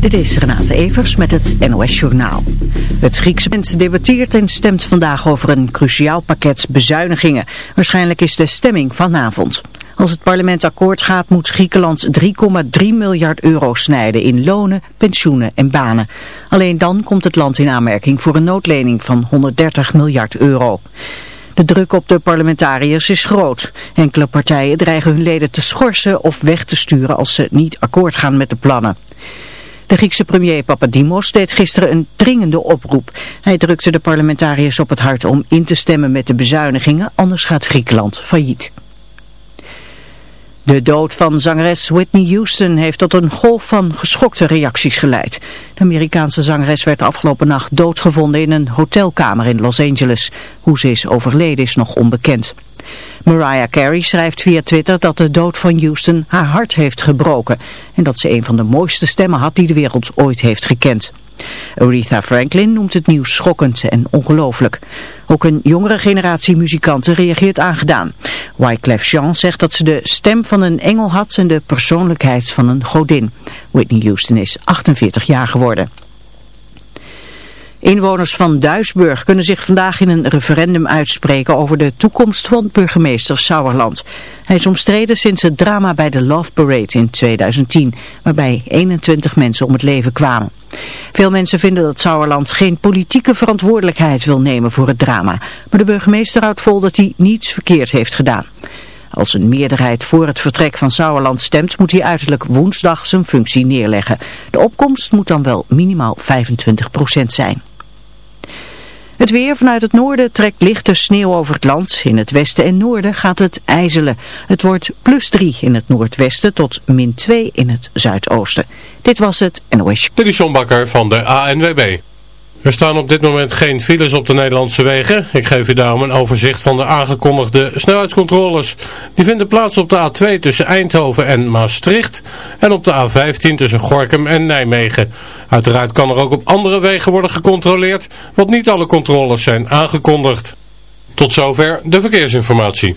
Dit is Renate Evers met het NOS Journaal. Het Griekse parlement debatteert en stemt vandaag over een cruciaal pakket bezuinigingen. Waarschijnlijk is de stemming vanavond. Als het parlement akkoord gaat moet Griekenland 3,3 miljard euro snijden in lonen, pensioenen en banen. Alleen dan komt het land in aanmerking voor een noodlening van 130 miljard euro. De druk op de parlementariërs is groot. Enkele partijen dreigen hun leden te schorsen of weg te sturen als ze niet akkoord gaan met de plannen. De Griekse premier Papadimos deed gisteren een dringende oproep. Hij drukte de parlementariërs op het hart om in te stemmen met de bezuinigingen, anders gaat Griekenland failliet. De dood van zangeres Whitney Houston heeft tot een golf van geschokte reacties geleid. De Amerikaanse zangeres werd afgelopen nacht doodgevonden in een hotelkamer in Los Angeles. Hoe ze is overleden is nog onbekend. Mariah Carey schrijft via Twitter dat de dood van Houston haar hart heeft gebroken en dat ze een van de mooiste stemmen had die de wereld ooit heeft gekend. Aretha Franklin noemt het nieuws schokkend en ongelooflijk. Ook een jongere generatie muzikanten reageert aangedaan. Wyclef Jean zegt dat ze de stem van een engel had en de persoonlijkheid van een godin. Whitney Houston is 48 jaar geworden. Inwoners van Duisburg kunnen zich vandaag in een referendum uitspreken over de toekomst van burgemeester Sauerland. Hij is omstreden sinds het drama bij de Love Parade in 2010, waarbij 21 mensen om het leven kwamen. Veel mensen vinden dat Sauerland geen politieke verantwoordelijkheid wil nemen voor het drama, maar de burgemeester houdt vol dat hij niets verkeerd heeft gedaan. Als een meerderheid voor het vertrek van Sauerland stemt, moet hij uiterlijk woensdag zijn functie neerleggen. De opkomst moet dan wel minimaal 25% zijn. Het weer vanuit het noorden trekt lichte sneeuw over het land. In het westen en noorden gaat het ijzelen. Het wordt plus 3 in het noordwesten tot min 2 in het zuidoosten. Dit was het NOS. Dit van de ANWB. Er staan op dit moment geen files op de Nederlandse wegen. Ik geef u daarom een overzicht van de aangekondigde snelheidscontroles. Die vinden plaats op de A2 tussen Eindhoven en Maastricht en op de A15 tussen Gorkum en Nijmegen. Uiteraard kan er ook op andere wegen worden gecontroleerd, want niet alle controles zijn aangekondigd. Tot zover de verkeersinformatie.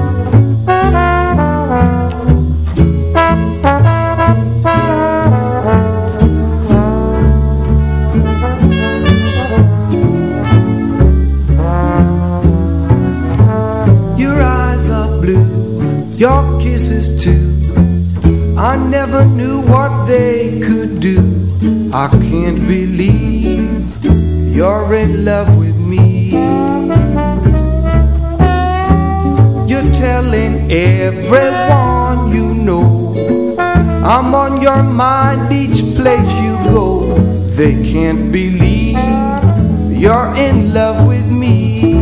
Can't believe you're in love with me. You're telling everyone you know I'm on your mind each place you go. They can't believe you're in love with me.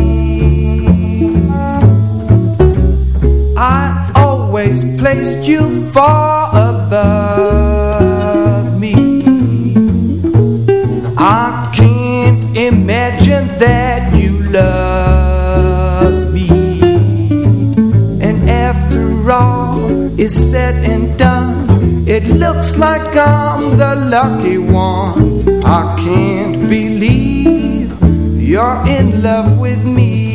I always placed you far above is said and done, it looks like I'm the lucky one. I can't believe you're in love with me.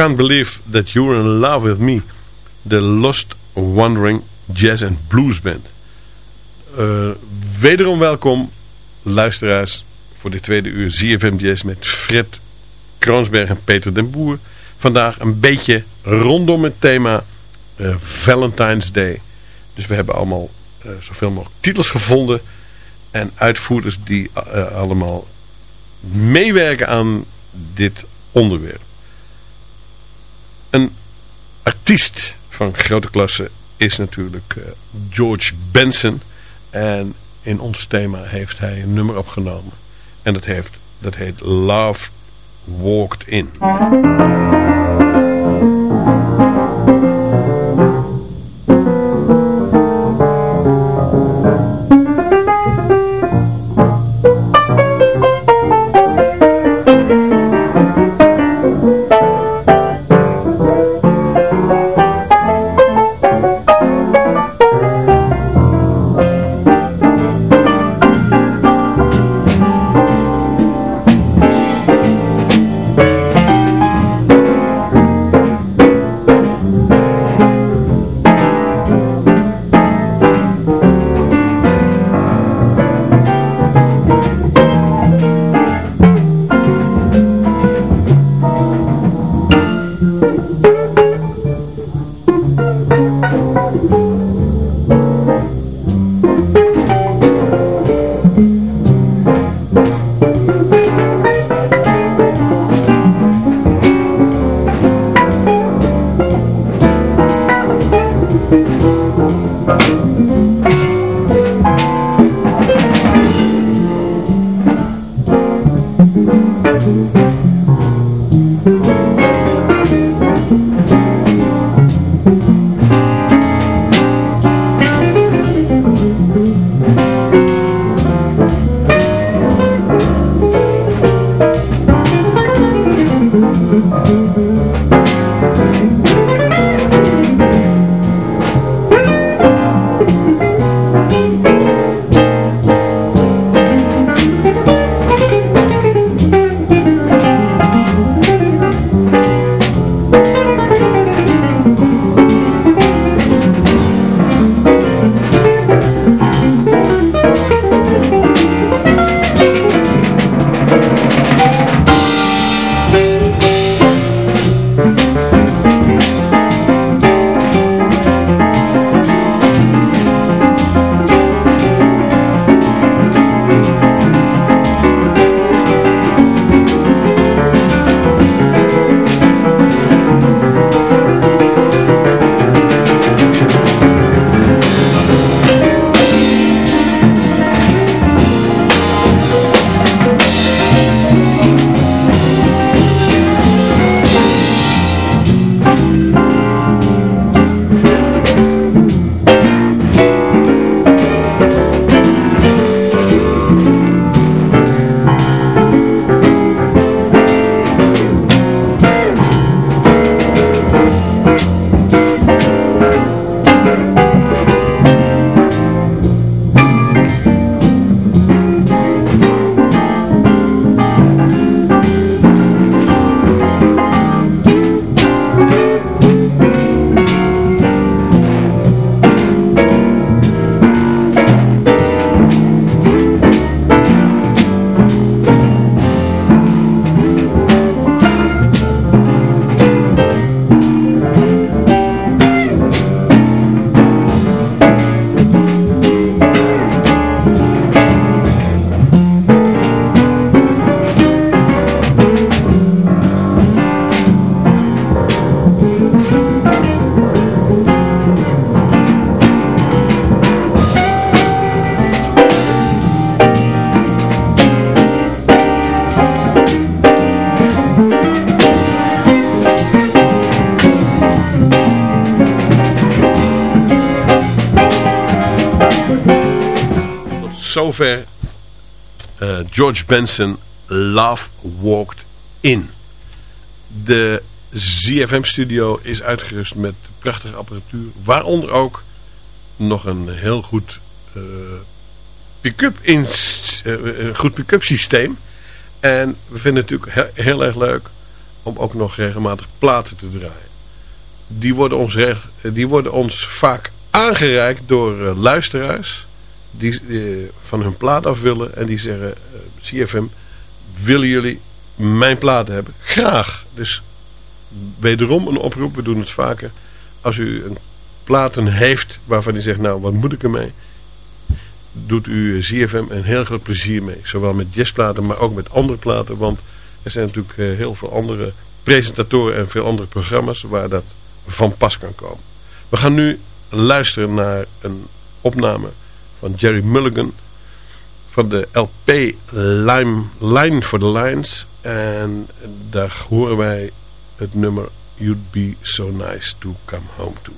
Can't Believe That You're in Love With Me. De Lost Wandering Jazz and Blues Band. Uh, wederom welkom, luisteraars, voor de tweede uur ZFM Jazz met Fred Kroonsberg en Peter den Boer. Vandaag een beetje rondom het thema uh, Valentine's Day. Dus we hebben allemaal uh, zoveel mogelijk titels gevonden en uitvoerders die allemaal meewerken aan dit onderwerp. Een artiest van grote klasse is natuurlijk uh, George Benson. En in ons thema heeft hij een nummer opgenomen. En dat, heeft, dat heet Love Walked In. Zover uh, George Benson Love Walked In. De ZFM-studio is uitgerust met prachtige apparatuur. Waaronder ook nog een heel goed uh, pick-up systeem. En we vinden het natuurlijk heel, erg leuk om ook nog regelmatig platen te draaien. Die worden ons, die worden ons vaak aangereikt door luisteraars die van hun plaat af willen en die zeggen CFM, willen jullie mijn platen hebben? Graag. Dus wederom een oproep, we doen het vaker. Als u een platen heeft waarvan u zegt, nou wat moet ik ermee? Doet u ZFM een heel groot plezier mee. Zowel met jazzplaten, maar ook met andere platen. Want er zijn natuurlijk eh, heel veel andere presentatoren en veel andere programma's waar dat van pas kan komen. We gaan nu luisteren naar een opname van Jerry Mulligan. Van de LP Lime, Line for the Lines. En daar horen wij het nummer You'd Be So Nice To Come Home To.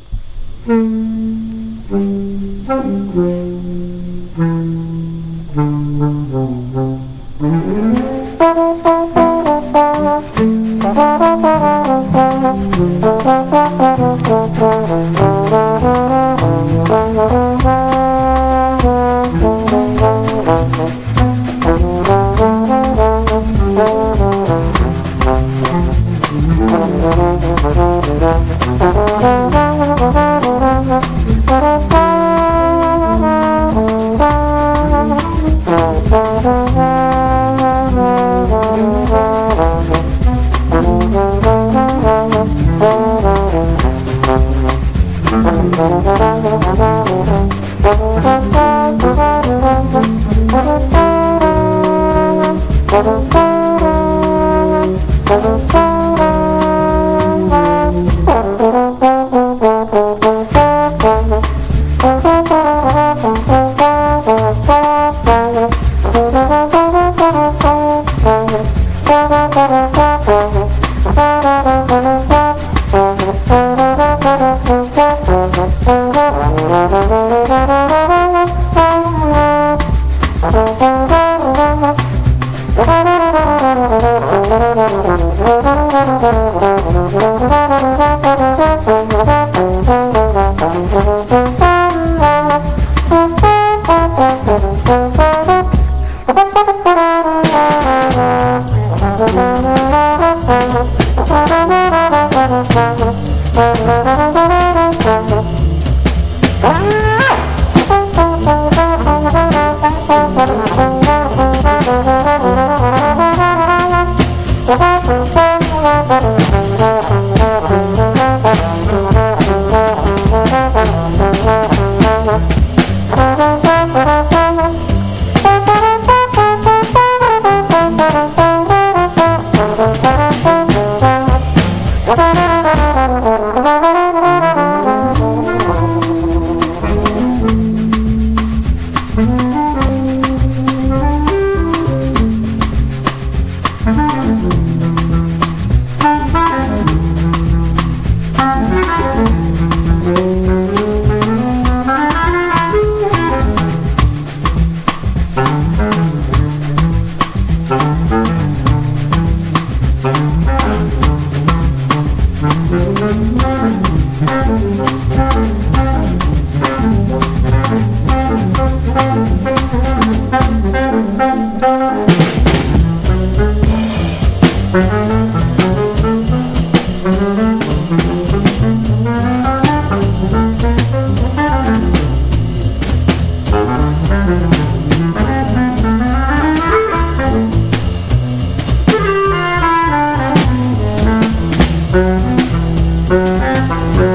Bye.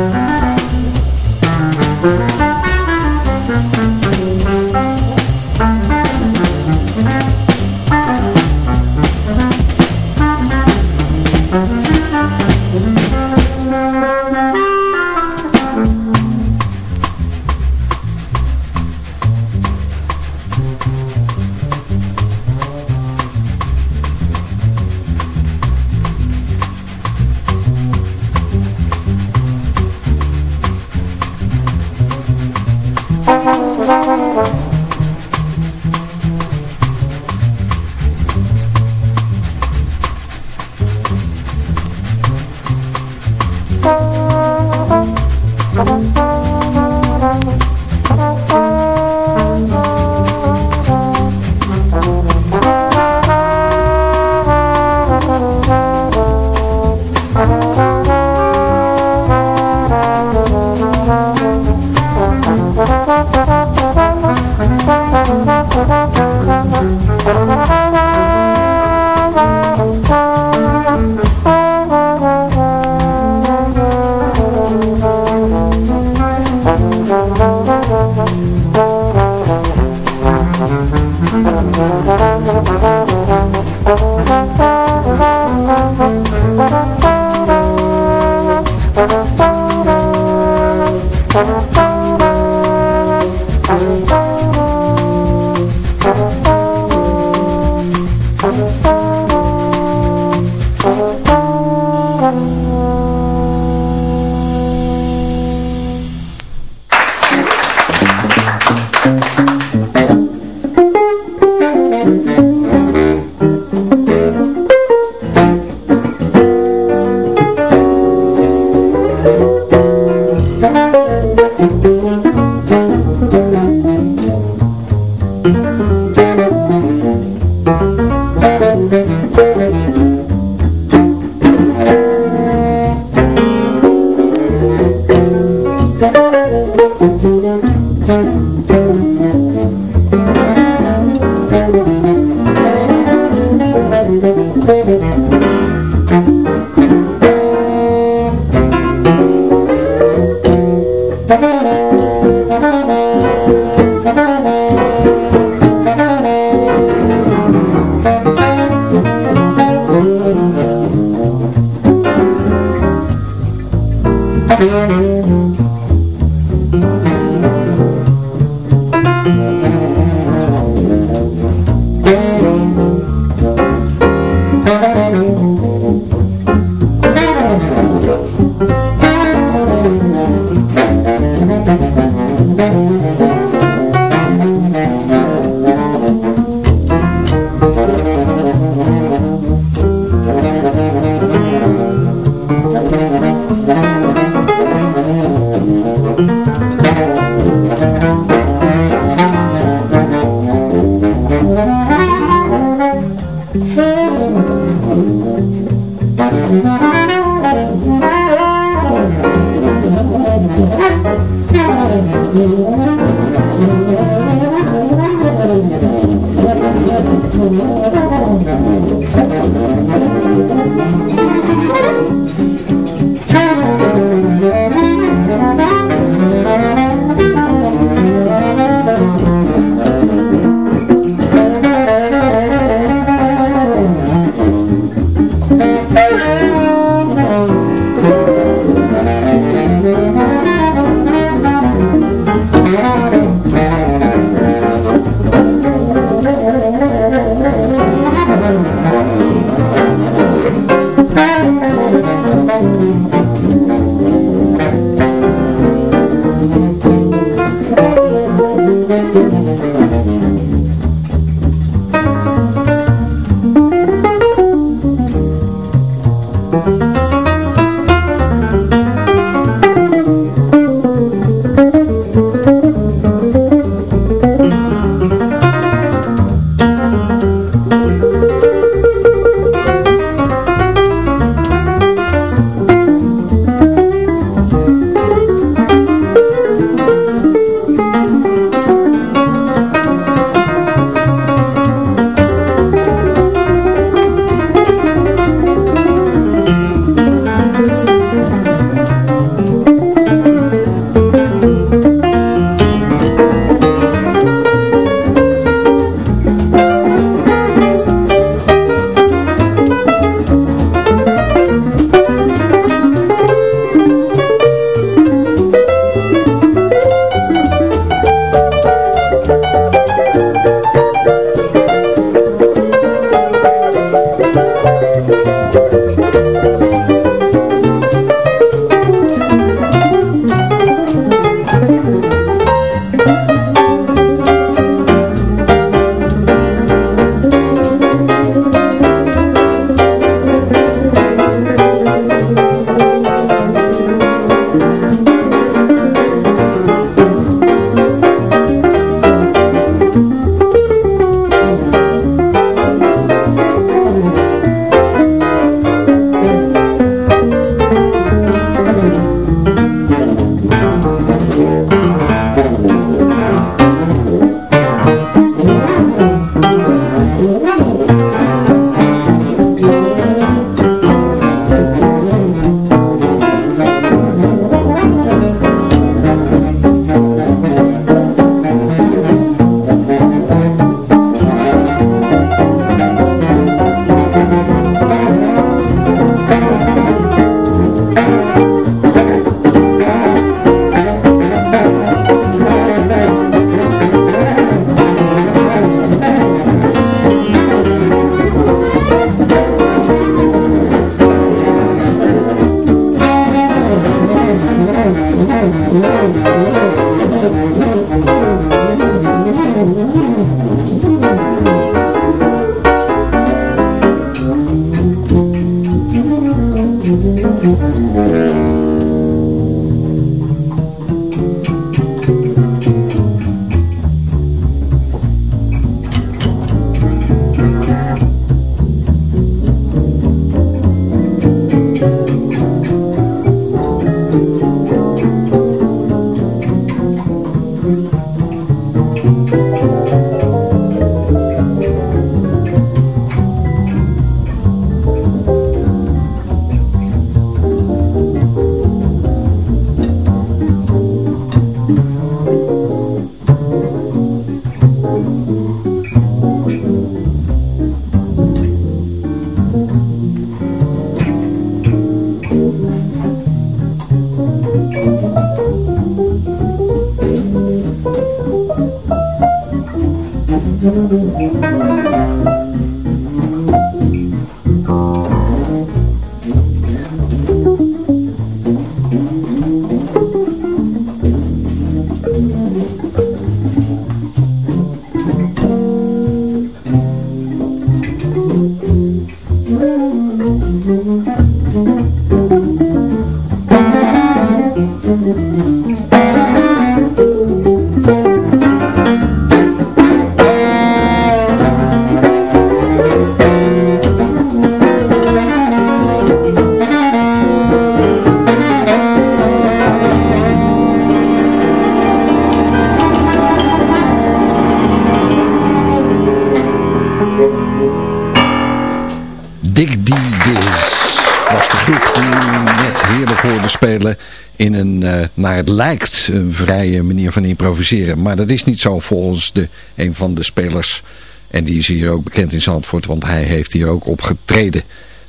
Lijkt, een vrije manier van improviseren. Maar dat is niet zo volgens de, een van de spelers. En die is hier ook bekend in Zandvoort, want hij heeft hier ook opgetreden.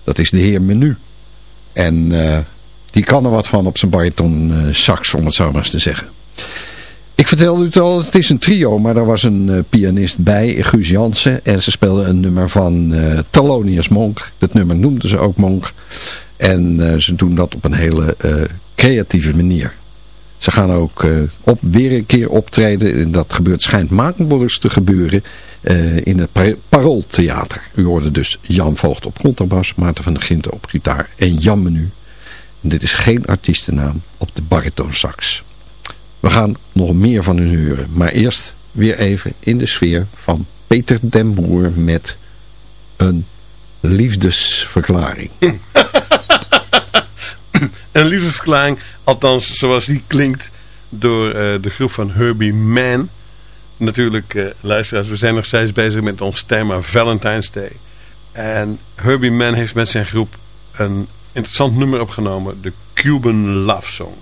Dat is de heer Menu. En eh, die kan er wat van op zijn bariton eh, sax, om het zo maar eens te zeggen. Ik vertelde u het al, het is een trio, maar er was een eh, pianist bij, Guus Jansen. En ze speelden een nummer van Thelonious Monk. Dat nummer noemden ze ook Monk. En ze doen dat op een hele creatieve manier. Ze gaan ook eh, op, weer een keer optreden. En dat gebeurt, schijnt maandelijks te gebeuren eh, in het Par Parooltheater. U hoorde dus Jan Voogd op contrabas, Maarten van der Ginten op gitaar en Jan Menu. En dit is geen artiestennaam op de baritonsax. We gaan nog meer van u horen. Maar eerst weer even in de sfeer van Peter den Boer met een liefdesverklaring. Een liefdesverklaring, althans zoals die klinkt door eh, de groep van Herbie Mann. Natuurlijk, eh, luisteraars, we zijn nog steeds bezig met ons thema Valentine's Day. En Herbie Mann heeft met zijn groep een interessant nummer opgenomen, de Cuban Love Song.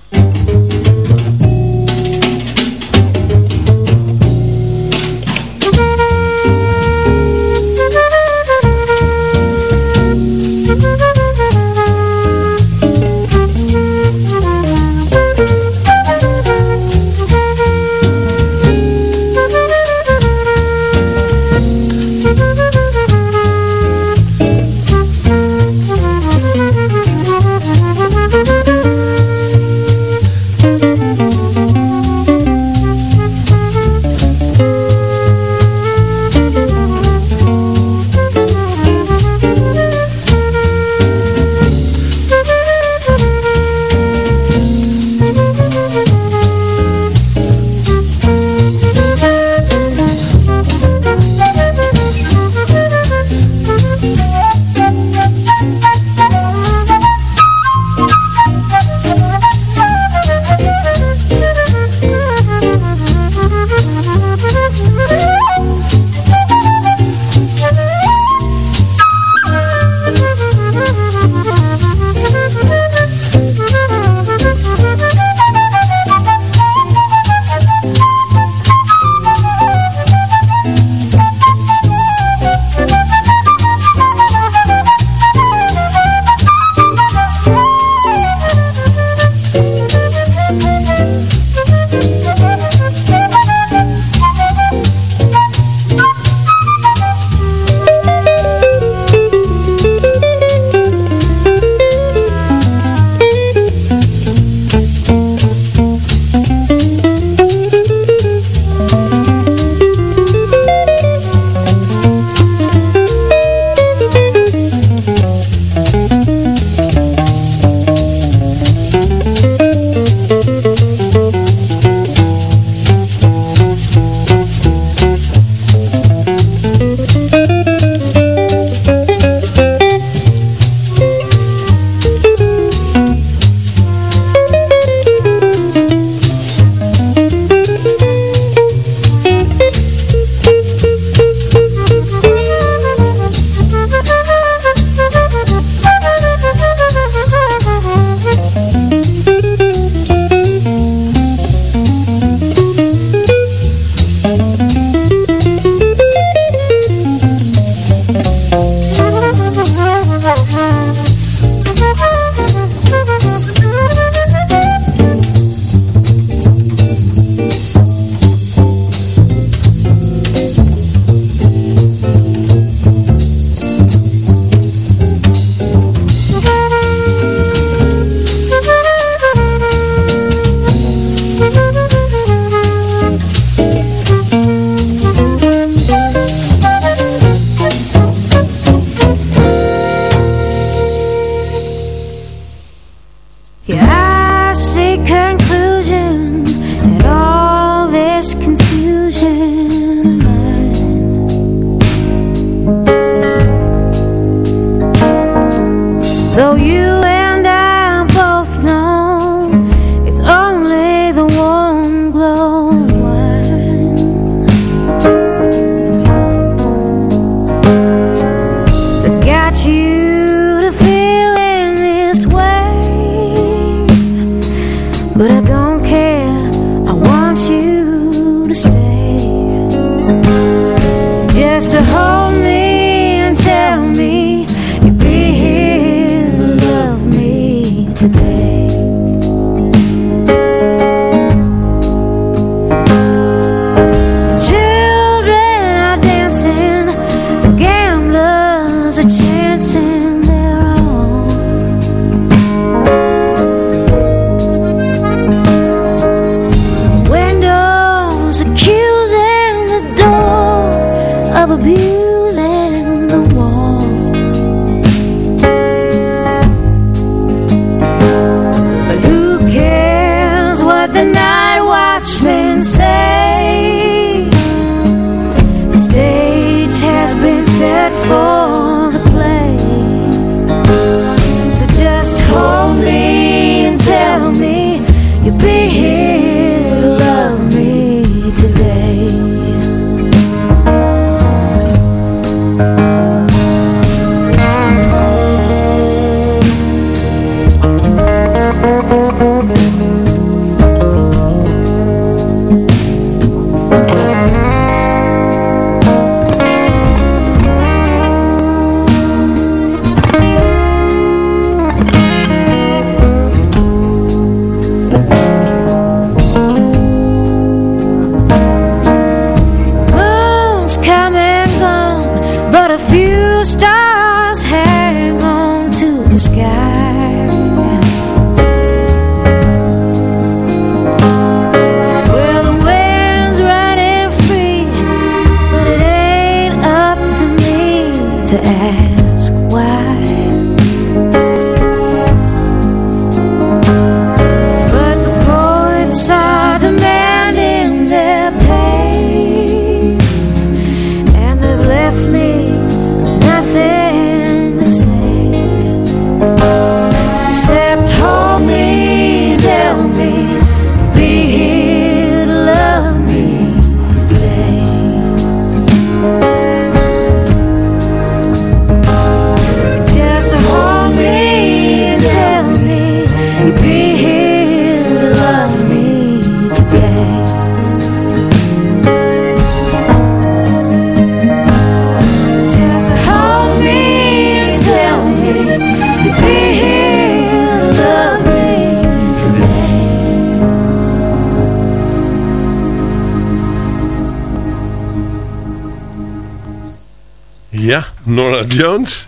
Jones.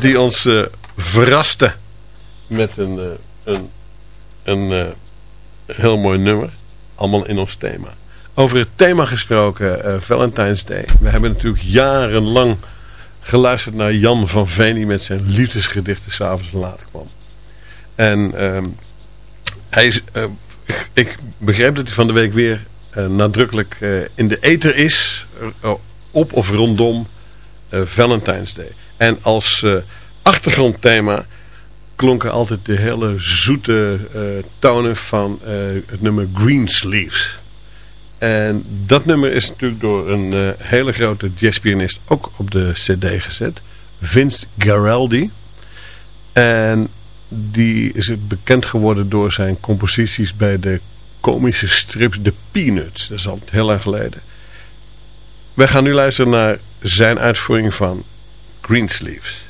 Die ons eh, verraste met een, eh, een, een eh, heel mooi nummer. Allemaal in ons thema. Over het thema gesproken, Valentine's Day. We hebben natuurlijk jarenlang geluisterd naar Jan van Veen... die met zijn liefdesgedichten s'avonds later kwam. En ehm, hij is, ik begreep dat hij van de week weer nadrukkelijk in de ether is... op of rondom Valentine's Day. En als eh, achtergrondthema klonken altijd de hele zoete eh, tonen van eh, het nummer Greensleeves. En dat nummer is natuurlijk door een eh, hele grote jazzpianist ook op de cd gezet. Vince Garaldi. En die is bekend geworden door zijn composities bij de komische strips The Peanuts. Dat is al heel lang geleden. Wij gaan nu luisteren naar zijn uitvoering van Greensleeves.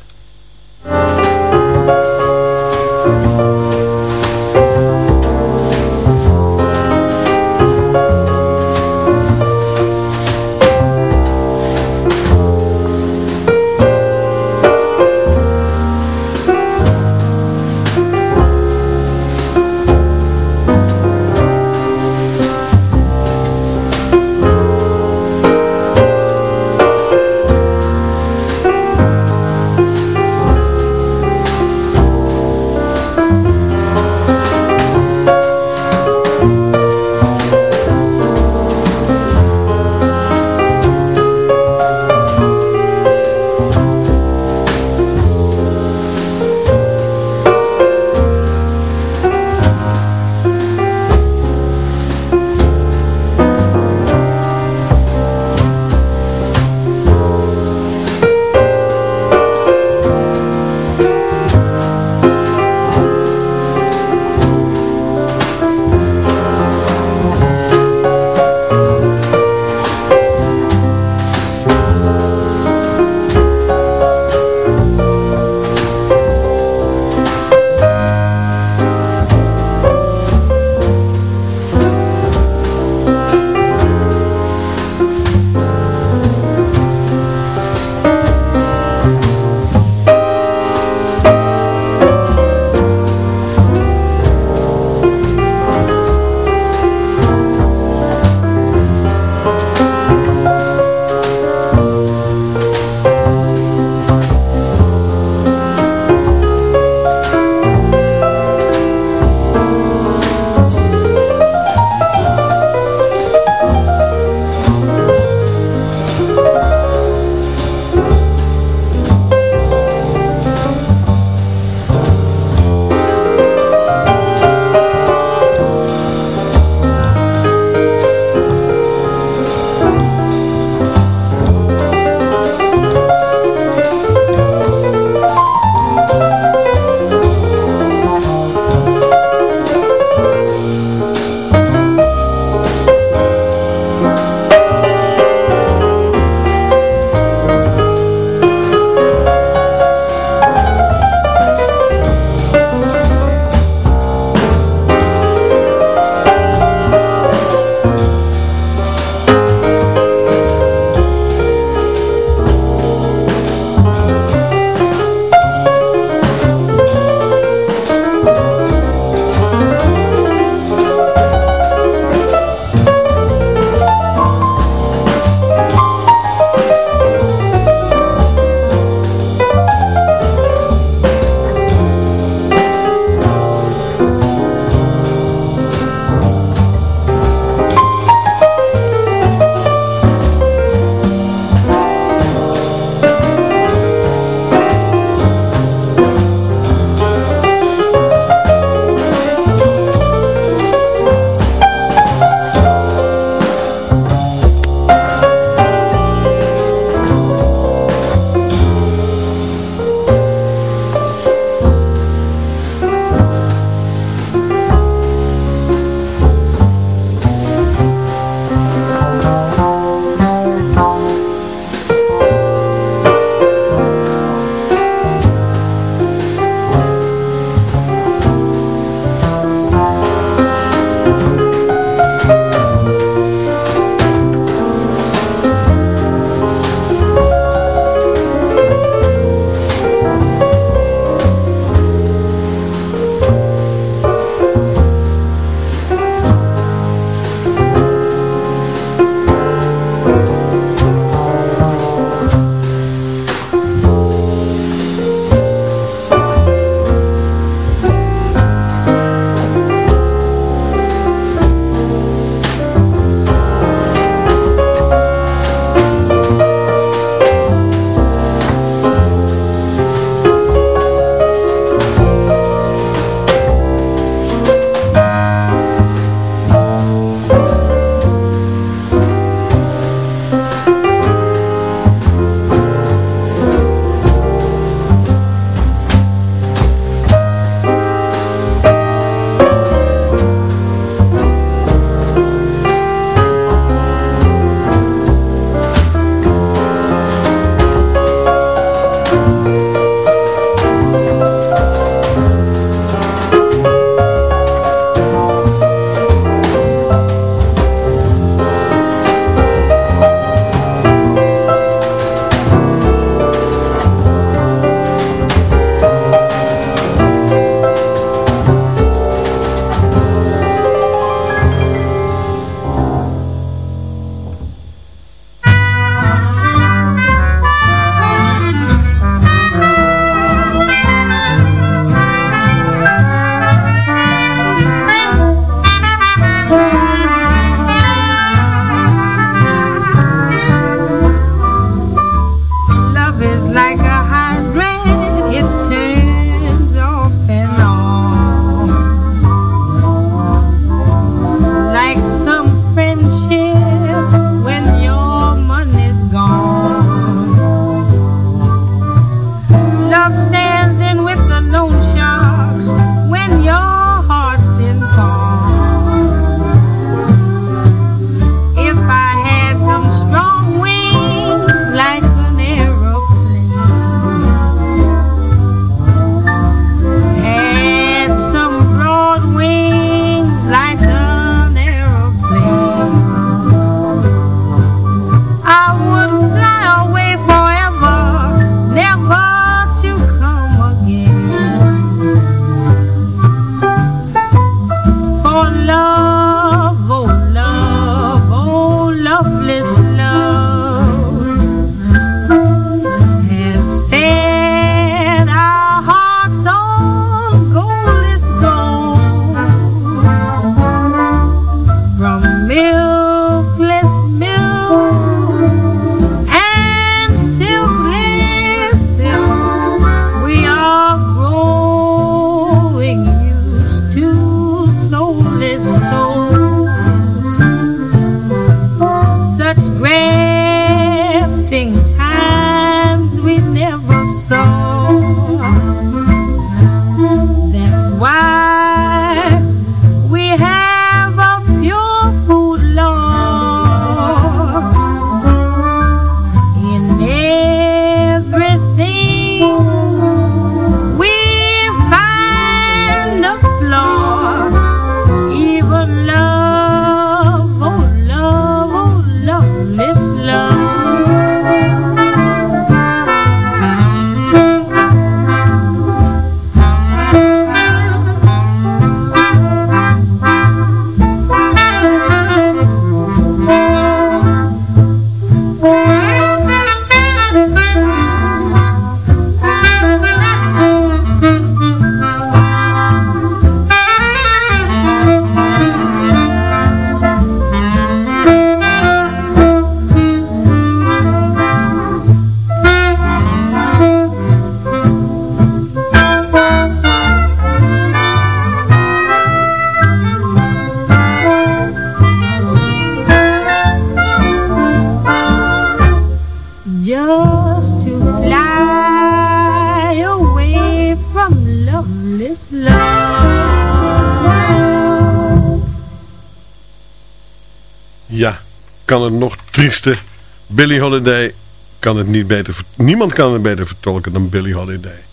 Ja, kan het nog triester. Billie Holiday kan het niet beter... Niemand kan het beter vertolken dan Billie Holiday.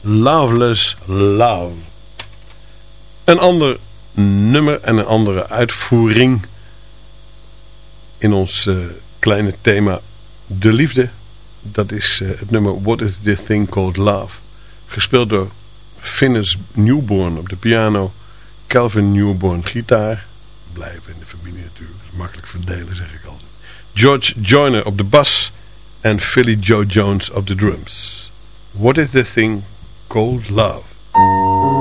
Loveless Love. Een ander nummer en een andere uitvoering... in ons eh, kleine thema De Liefde. Dat is eh, het nummer What is this thing called love? Gespeeld door Finnes Newborn op de piano... Calvin Newborn gitaar... Blijven in de familie natuurlijk. Dat is makkelijk verdelen zeg ik altijd. George Joyner op de bas... en Philly Joe Jones op de drums. What is the thing called love?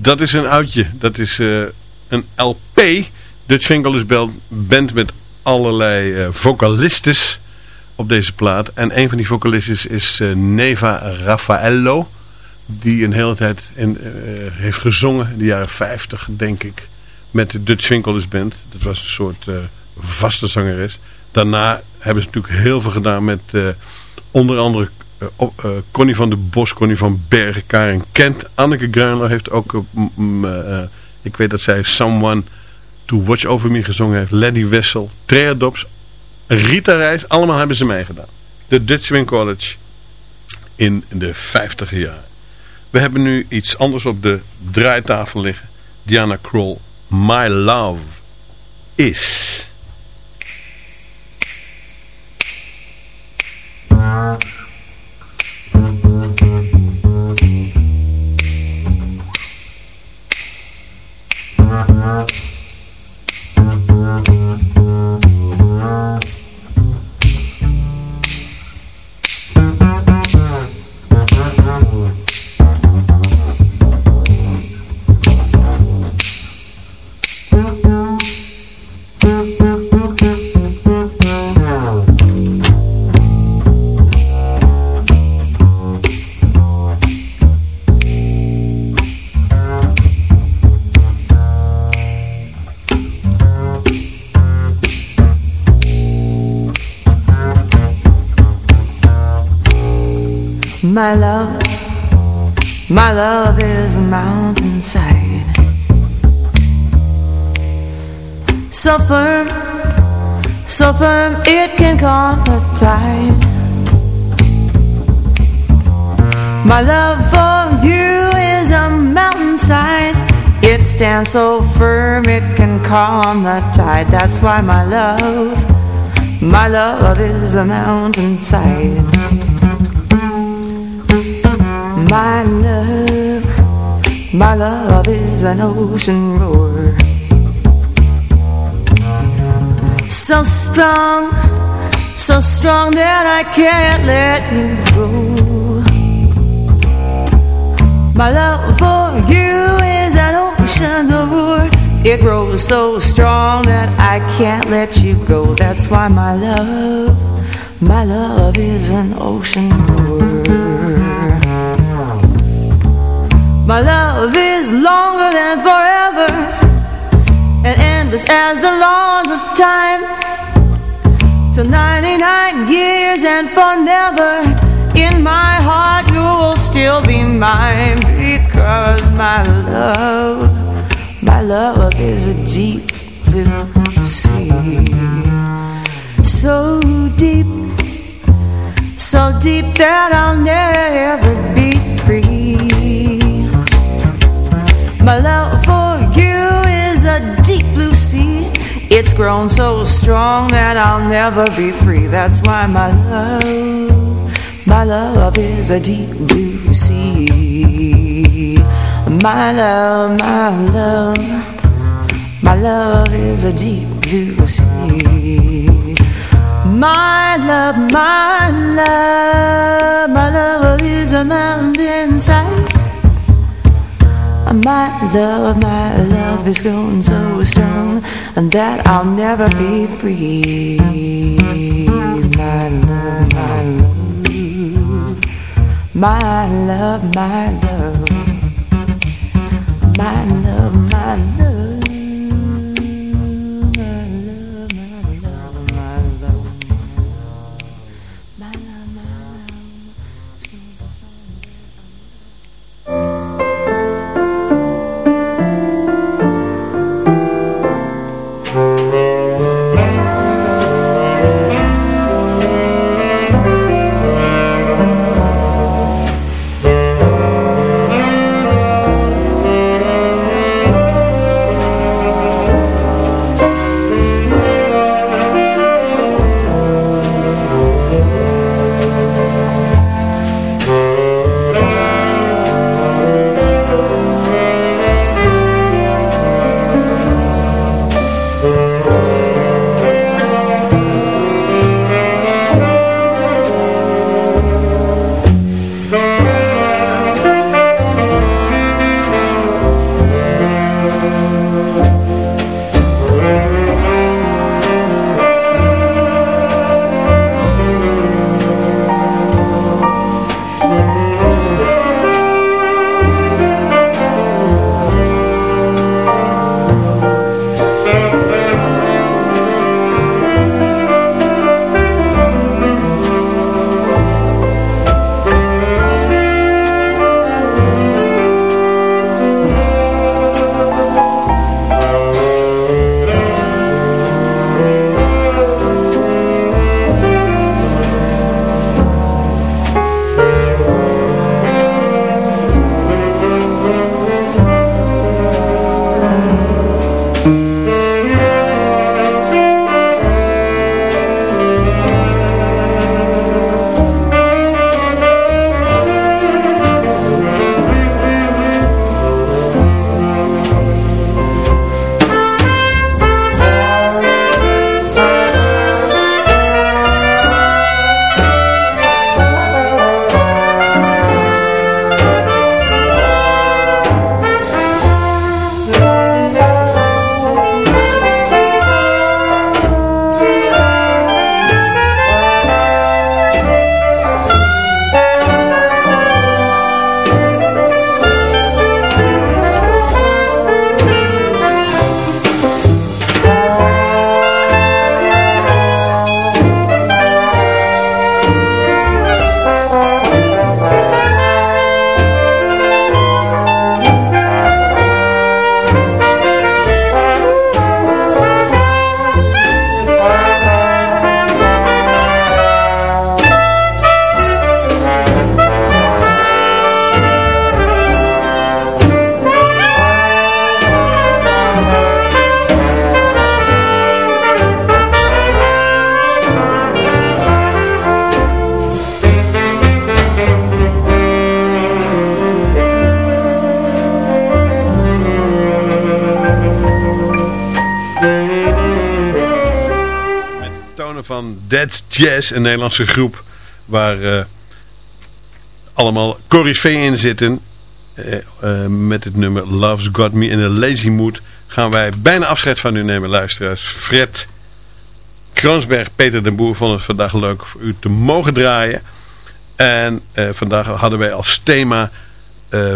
Dat is een oudje. Dat is eh, een LP. Dutch Bel- band met allerlei eh vocalistes op deze plaat. En een van die vocalistes is eh, Neva Raffaello. Die een hele tijd in, heeft gezongen, in de jaren 50 denk ik. Met de Dutch Winkelers Band. Dat was een soort vaste zangeres. Daarna hebben ze natuurlijk heel veel gedaan met onder andere eh, Connie van de Bos, Connie van Bergen, Karen Kent. Anneke Gruinler heeft ook, eh, ik weet dat zij Someone to Watch Over Me gezongen heeft. Lenny Wessel, Trea Rita Reis. Allemaal hebben ze meegedaan. De Dutch Swing College in de 50 jaar. We hebben nu iets anders op de draaitafel liggen. Diana Kroll, My Love Is... my love is a mountainside. So firm, so firm it can calm the tide. My love for you is a mountainside. It stands so firm it can calm the tide. That's why my love, my love is a mountainside. My love is an ocean roar. So strong, so strong that I can't let you go. My love for you is an ocean roar. It grows so strong that I can't let you go. That's why my love, my love is an ocean roar. My love is longer than forever and endless as the laws of time. Till 99 years and for never, in my heart you will still be mine because my love, my love is a deep blue sea. So deep, so deep that I'll never be free. My love for you is a deep blue sea. It's grown so strong that I'll never be free. That's why my love, my love is a deep blue sea. My love, my love, my love is a deep blue sea. My love, my love, my love is a mountainside. My love, my love is grown so strong and that I'll never be free. My love, my love, my love, my love, my love, Jazz, een Nederlandse groep waar eh, allemaal corifeeën in zitten. Eh, eh, met het nummer Love's Got Me in a Lazy Mood gaan wij bijna afscheid van u nemen, luisteraars. Fred Kroonsberg, Peter den Boer vonden het vandaag leuk voor u te mogen draaien. En vandaag hadden wij als thema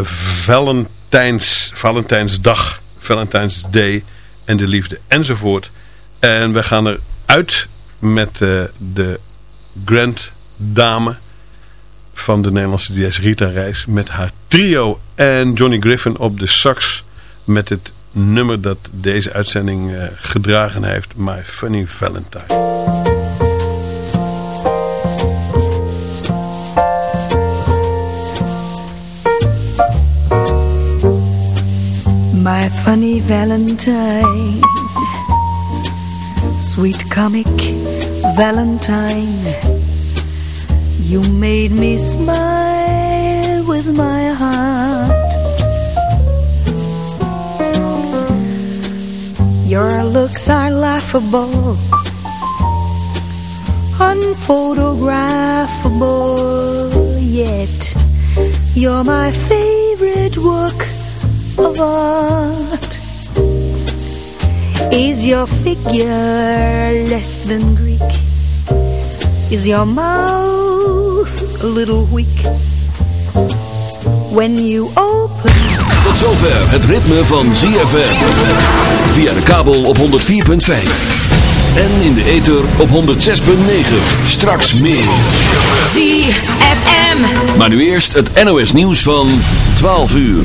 Valentijns, Valentijnsdag, Valentijns Day en de liefde enzovoort. En we gaan eruit met uh, de Grand Dame van de Nederlandse DS Rita Reis met haar trio en Johnny Griffin op de sax met het nummer dat deze uitzending uh, gedragen heeft, My Funny Valentine. My funny Valentine Sweet comic Valentine. You made me smile with my heart. Your looks are laughable Unphotographable Yet You're my favorite work of art Is your figure less than Greek? Is your mouth a little weak? When you open Tot zover het ritme van ZFM Via de kabel op 104.5 en in de ether op 106.9. Straks meer. ZFM. Maar nu eerst het NOS nieuws van 12 uur.